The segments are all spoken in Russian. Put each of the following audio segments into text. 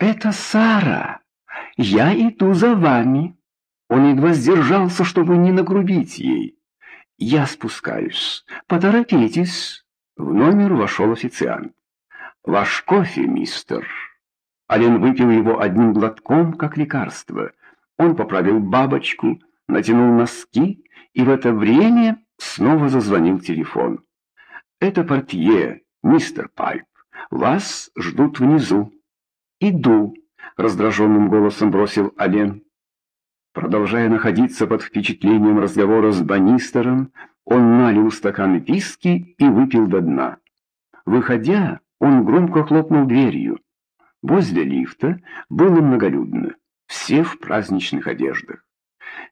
«Это Сара! Я иду за вами!» Он едва сдержался, чтобы не нагрубить ей. «Я спускаюсь. Поторопитесь!» В номер вошел официант. «Ваш кофе, мистер!» Ален выпил его одним глотком, как лекарство. Он поправил бабочку, натянул носки, и в это время снова зазвонил телефон. «Это портье, мистер Пайп. Вас ждут внизу». «Иду», — раздраженным голосом бросил Ален. Продолжая находиться под впечатлением разговора с банистером, он налил стакан виски и выпил до дна. Выходя, он громко хлопнул дверью. Возле лифта было многолюдно, все в праздничных одеждах.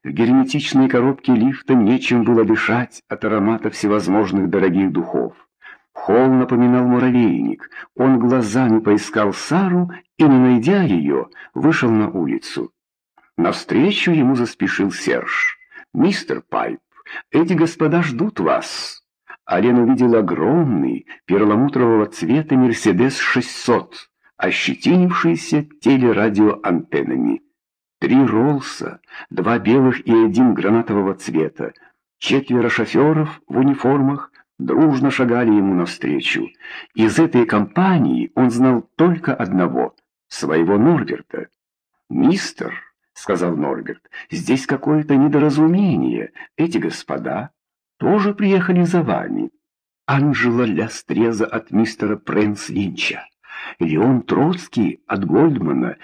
В герметичной коробке лифта нечем было дышать от аромата всевозможных дорогих духов. Холл напоминал муравейник. Он глазами поискал Сару и, не найдя ее, вышел на улицу. Навстречу ему заспешил Серж. «Мистер Пайп, эти господа ждут вас». Ален увидел огромный, перламутрового цвета «Мерседес-600», ощетинившийся телерадиоантеннами. Три Роллса, два белых и один гранатового цвета, четверо шоферов в униформах дружно шагали ему навстречу. Из этой компании он знал только одного — своего Норберта. «Мистер», — сказал Норберт. «Здесь какое-то недоразумение. Эти господа тоже приехали за вами. Анжела Лястреза от мистера Прэнс Линча, Леон Троцкий от Гольдмана,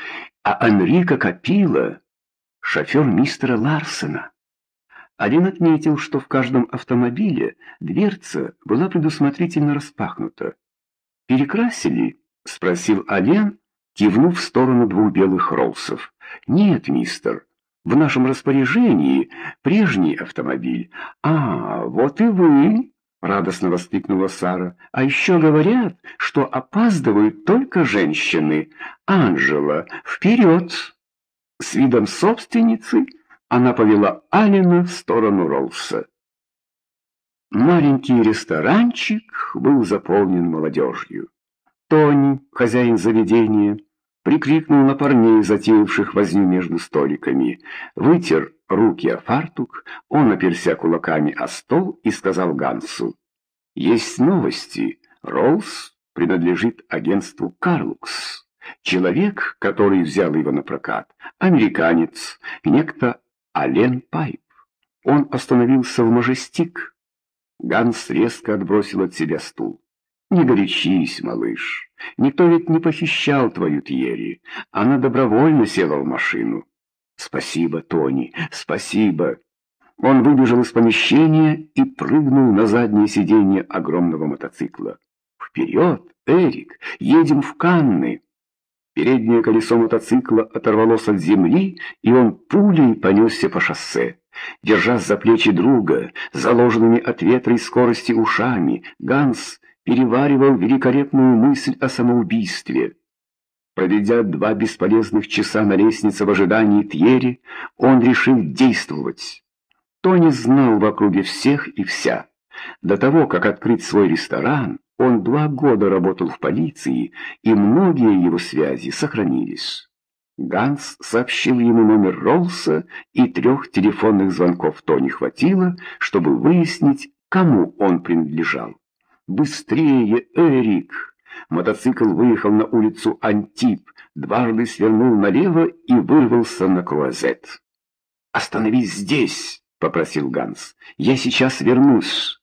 а Энрико Капила — шофер мистера Ларсена». Один отметил, что в каждом автомобиле дверца была предусмотрительно распахнута. «Перекрасили?» — спросил Ален, кивнув в сторону двух белых Роллсов. «Нет, мистер, в нашем распоряжении прежний автомобиль». «А, вот и вы!» — радостно воскликнула Сара. «А еще говорят, что опаздывают только женщины. Анжела, вперед!» С видом собственницы она повела Алина в сторону Роллса. Маленький ресторанчик был заполнен молодежью. Тони, хозяин заведения, прикрикнул на парней, затеявших возню между столиками, вытер руки о фартук, он оперся кулаками о стол и сказал Гансу, «Есть новости. Роллс принадлежит агентству «Карлукс». Человек, который взял его на прокат, американец, некто Ален Пайп. Он остановился в Мажестик. Ганс резко отбросил от себя стул. «Не горячись, малыш. Никто ведь не похищал твою Тьерри. Она добровольно села в машину». «Спасибо, Тони, спасибо». Он выбежал из помещения и прыгнул на заднее сиденье огромного мотоцикла. «Вперед, Эрик! Едем в Канны!» Переднее колесо мотоцикла оторвалось от земли, и он пулей понесся по шоссе. Держась за плечи друга, заложенными от ветра и скорости ушами, Ганс переваривал великолепную мысль о самоубийстве. Проведя два бесполезных часа на лестнице в ожидании Тьери, он решил действовать. Тони знал в округе всех и вся. До того, как открыть свой ресторан, он два года работал в полиции, и многие его связи сохранились. Ганс сообщил ему номер Роллса, и трех телефонных звонков Тони хватило, чтобы выяснить, кому он принадлежал. «Быстрее, Эрик!» Мотоцикл выехал на улицу Антип, дважды свернул налево и вырвался на круазет. «Остановись здесь!» — попросил Ганс. «Я сейчас вернусь».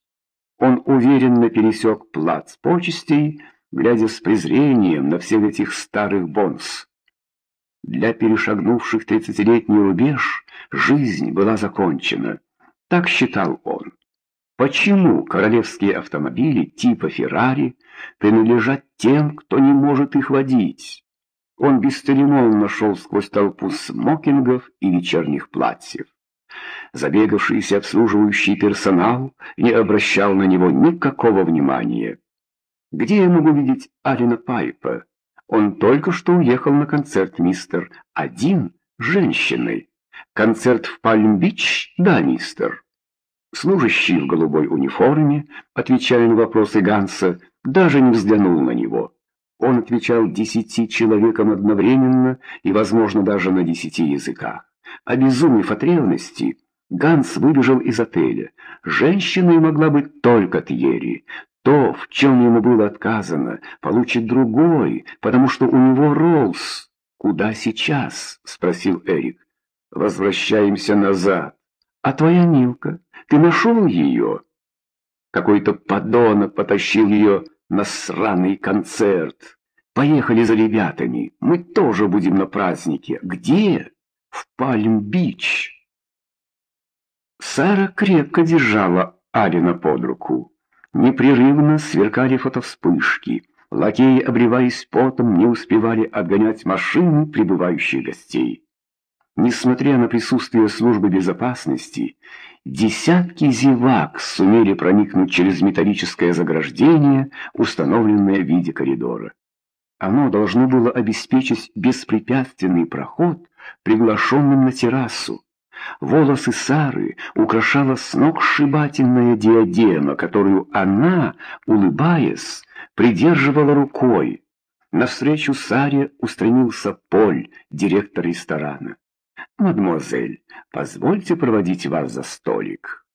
Он уверенно пересек плац почестей, глядя с презрением на всех этих старых бонс. Для перешагнувших тридцатилетний рубеж жизнь была закончена. Так считал он. Почему королевские автомобили типа «Феррари» принадлежат тем, кто не может их водить? Он бесцеремонно шел сквозь толпу смокингов и вечерних платьев. Забегавшийся обслуживающий персонал не обращал на него никакого внимания. Где я могу видеть Алина Пайпа? Он только что уехал на концерт, мистер. Один женщиной. Концерт в Пальм-Бич? Да, мистер. Служащий в голубой униформе, отвечая на вопросы Ганса, даже не взглянул на него. Он отвечал десяти человекам одновременно и, возможно, даже на десяти языках. Обезумев от ревности, Ганс выбежал из отеля. Женщиной могла быть только Тьерри. То, в чем ему было отказано, получит другой, потому что у него Роллс. «Куда сейчас?» — спросил Эрик. «Возвращаемся назад». «А твоя Нилка? Ты нашел ее?» Какой-то подонок потащил ее на сраный концерт. Поехали за ребятами, мы тоже будем на празднике. Где? В Пальм-Бич. Сара крепко держала Алина под руку. Непрерывно сверкали фотовспышки. Лакеи, обливаясь потом, не успевали отгонять машины прибывающих гостей. Несмотря на присутствие службы безопасности, десятки зевак сумели проникнуть через металлическое заграждение, установленное в виде коридора. Оно должно было обеспечить беспрепятственный проход приглашенным на террасу. Волосы Сары украшала сногсшибательная диадема, которую она, улыбаясь, придерживала рукой. Навстречу Саре устремился Поль, директор ресторана. «Мадемуазель, позвольте проводить вас за столик».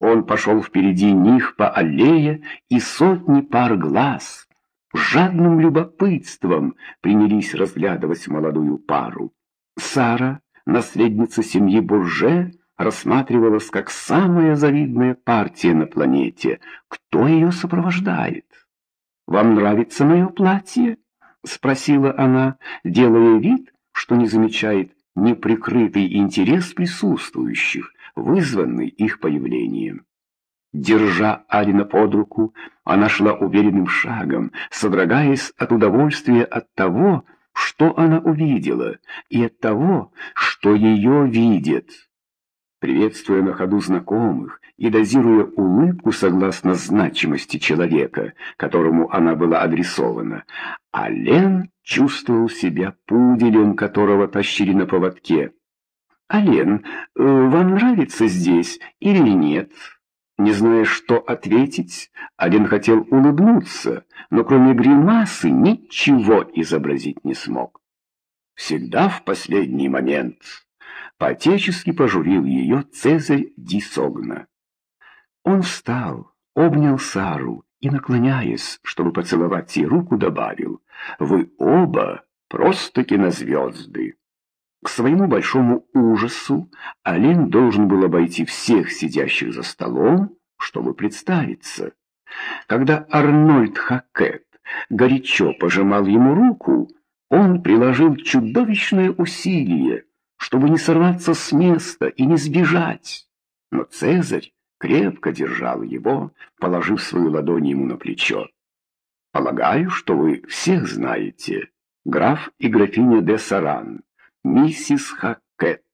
Он пошел впереди них по аллее, и сотни пар глаз жадным любопытством принялись разглядывать молодую пару. Сара, наследница семьи Бурже, рассматривалась как самая завидная партия на планете. Кто ее сопровождает? «Вам нравится мое платье?» — спросила она, делая вид, что не замечает неприкрытый интерес присутствующих, вызванный их появлением. Держа Алина под руку, она шла уверенным шагом, содрогаясь от удовольствия от того, что она увидела, и от того, что ее видят. Приветствуя на ходу знакомых и дозируя улыбку согласно значимости человека, которому она была адресована, Ален чувствовал себя пуделем, которого тащили на поводке. «Ален, э, вам нравится здесь или нет?» Не зная, что ответить, один хотел улыбнуться, но кроме гримасы ничего изобразить не смог. Всегда в последний момент по-отечески пожурил ее Цезарь Дисогна. Он встал, обнял Сару и, наклоняясь, чтобы поцеловать ей руку, добавил, «Вы оба просто кинозвезды». К своему большому ужасу Олень должен был обойти всех сидящих за столом, чтобы представиться. Когда Арнольд Хакет горячо пожимал ему руку, он приложил чудовищное усилие, чтобы не сорваться с места и не сбежать. Но Цезарь крепко держал его, положив свою ладонь ему на плечо. «Полагаю, что вы всех знаете. Граф и графиня де Саран, миссис Хаккет,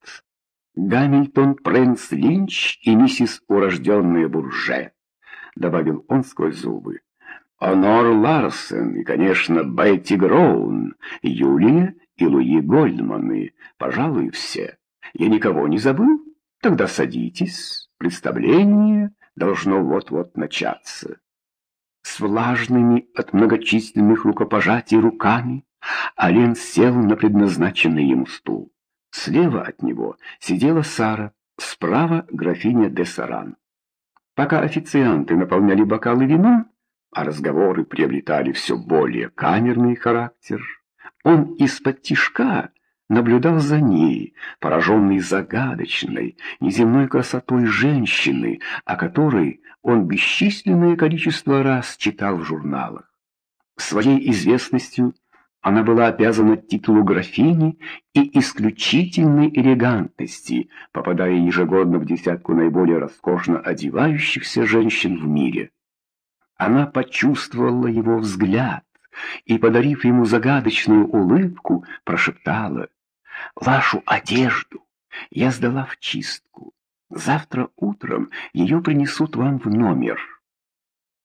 Гамильтон Прэнс Линч и миссис урожденная Бурже», — добавил он сквозь зубы. Онор Ларсен и, конечно, Бетти Гроун, Юлия и Луи Гольдманы, пожалуй, все. Я никого не забыл? Тогда садитесь, представление должно вот-вот начаться. С влажными от многочисленных рукопожатий руками Ален сел на предназначенный ему стул. Слева от него сидела Сара, справа графиня де Саран. Пока официанты наполняли бокалы вином, а разговоры приобретали все более камерный характер, он из-под тишка наблюдал за ней, пораженный загадочной, неземной красотой женщины, о которой он бесчисленное количество раз читал в журналах. Своей известностью она была обязана титулу графини и исключительной элегантности, попадая ежегодно в десятку наиболее роскошно одевающихся женщин в мире. Она почувствовала его взгляд, и, подарив ему загадочную улыбку, прошептала «Вашу одежду я сдала в чистку. Завтра утром ее принесут вам в номер».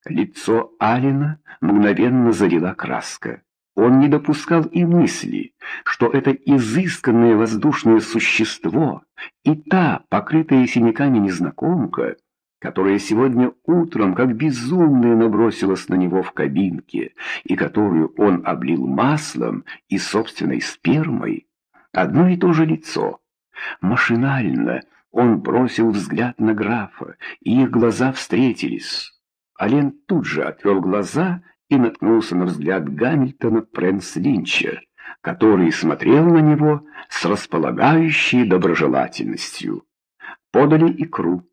Лицо Алина мгновенно залила краска. Он не допускал и мысли, что это изысканное воздушное существо и та, покрытая синяками незнакомка, которая сегодня утром как безумная набросилась на него в кабинке и которую он облил маслом и собственной спермой, одно и то же лицо. Машинально он бросил взгляд на графа, и их глаза встретились. Ален тут же отвел глаза и наткнулся на взгляд Гамильтона Прэнс Линча, который смотрел на него с располагающей доброжелательностью. Подали икру.